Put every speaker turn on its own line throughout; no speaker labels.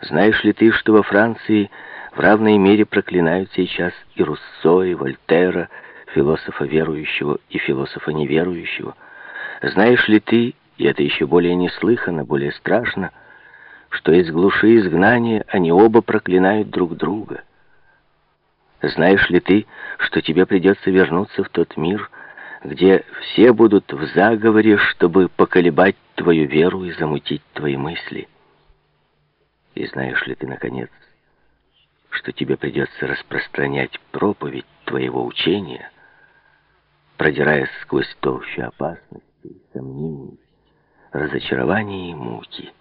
Знаешь ли ты, что во Франции в равной мере проклинают сейчас и Руссо, и Вольтера, философа верующего и философа неверующего? Знаешь ли ты, и это еще более неслыханно, более страшно, что из глуши изгнания они оба проклинают друг друга? Знаешь ли ты, что тебе придется вернуться в тот мир, где все будут в заговоре, чтобы поколебать твою веру и замутить твои мысли? И знаешь ли ты, наконец, что тебе придется распространять проповедь твоего учения, продираясь сквозь толщу опасностей, сомнений, разочарований и муки?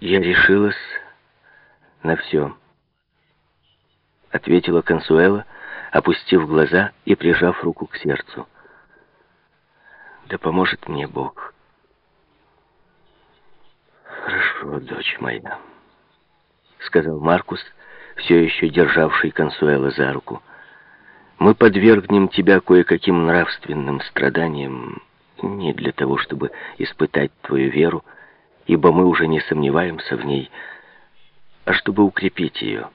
Я решилась на все, ответила Консуэла, опустив глаза и прижав руку к сердцу. Да поможет мне Бог. «Хорошо, дочь моя», — сказал Маркус, все еще державший Консуэла за руку. «Мы подвергнем тебя кое-каким нравственным страданиям не для того, чтобы испытать твою веру, ибо мы уже не сомневаемся в ней, а чтобы укрепить ее.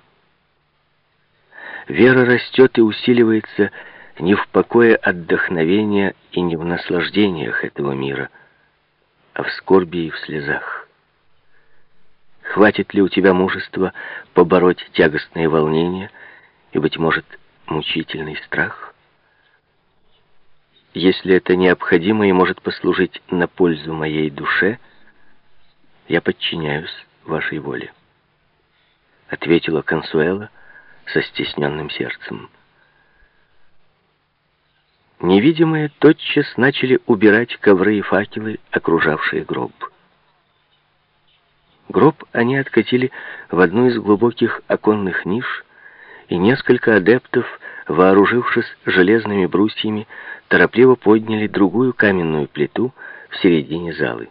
Вера растет и усиливается не в покое отдохновения и не в наслаждениях этого мира, а в скорби и в слезах. Хватит ли у тебя мужества побороть тягостные волнения и, быть может, мучительный страх? Если это необходимо и может послужить на пользу моей душе, я подчиняюсь вашей воле. Ответила Консуэла со стесненным сердцем. Невидимые тотчас начали убирать ковры и факелы, окружавшие гроб. Гроб они откатили в одну из глубоких оконных ниш, и несколько адептов, вооружившись железными брусьями, торопливо подняли другую каменную плиту в середине залы.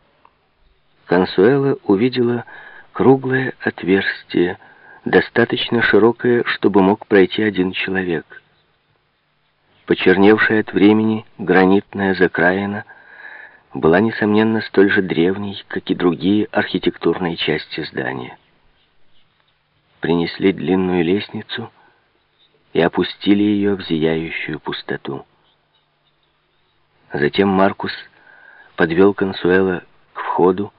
Консуэла увидела круглое отверстие, достаточно широкое, чтобы мог пройти один человек. Почерневшая от времени гранитная закраина — была, несомненно, столь же древней, как и другие архитектурные части здания. Принесли длинную лестницу и опустили ее в зияющую пустоту. Затем Маркус подвел Консуэла к входу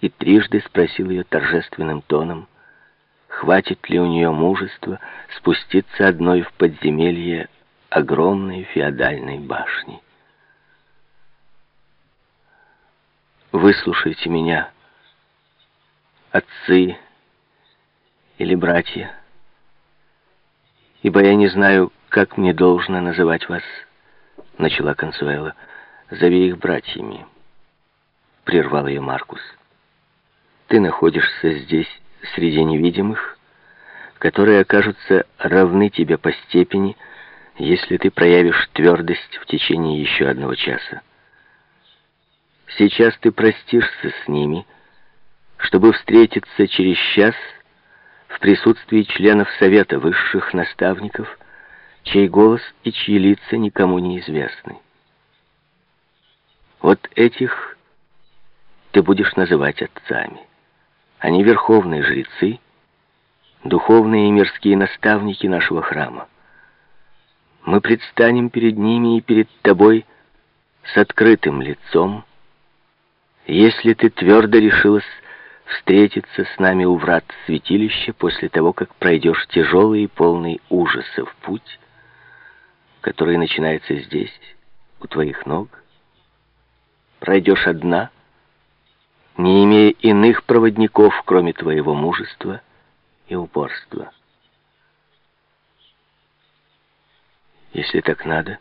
и трижды спросил ее торжественным тоном, хватит ли у нее мужества спуститься одной в подземелье огромной феодальной башни. Выслушайте меня, отцы или братья, ибо я не знаю, как мне должно называть вас, начала Консуэла. Зови их братьями, прервал ее Маркус. Ты находишься здесь среди невидимых, которые окажутся равны тебе по степени, если ты проявишь твердость в течение еще одного часа. Сейчас ты простишься с ними, чтобы встретиться через час в присутствии членов Совета высших наставников, чей голос и чьи лица никому не известны. Вот этих ты будешь называть отцами. Они верховные жрецы, духовные и мирские наставники нашего храма. Мы предстанем перед ними и перед тобой с открытым лицом, если ты твердо решилась встретиться с нами у врат святилища после того, как пройдешь тяжелый и полный ужасов путь, который начинается здесь, у твоих ног, пройдешь одна, не имея иных проводников, кроме твоего мужества и упорства. Если так надо,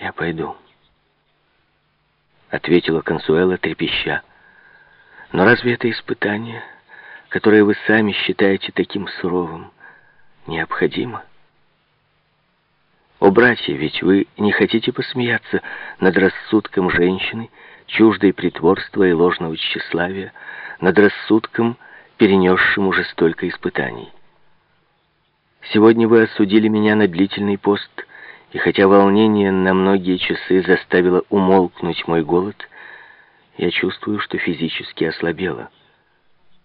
я пойду ответила Консуэла трепеща. Но разве это испытание, которое вы сами считаете таким суровым, необходимо? О, братья, ведь вы не хотите посмеяться над рассудком женщины, чуждой притворства и ложного тщеславия, над рассудком, перенесшим уже столько испытаний. Сегодня вы осудили меня на длительный пост — и хотя волнение на многие часы заставило умолкнуть мой голод, Я чувствую, что физически ослабела.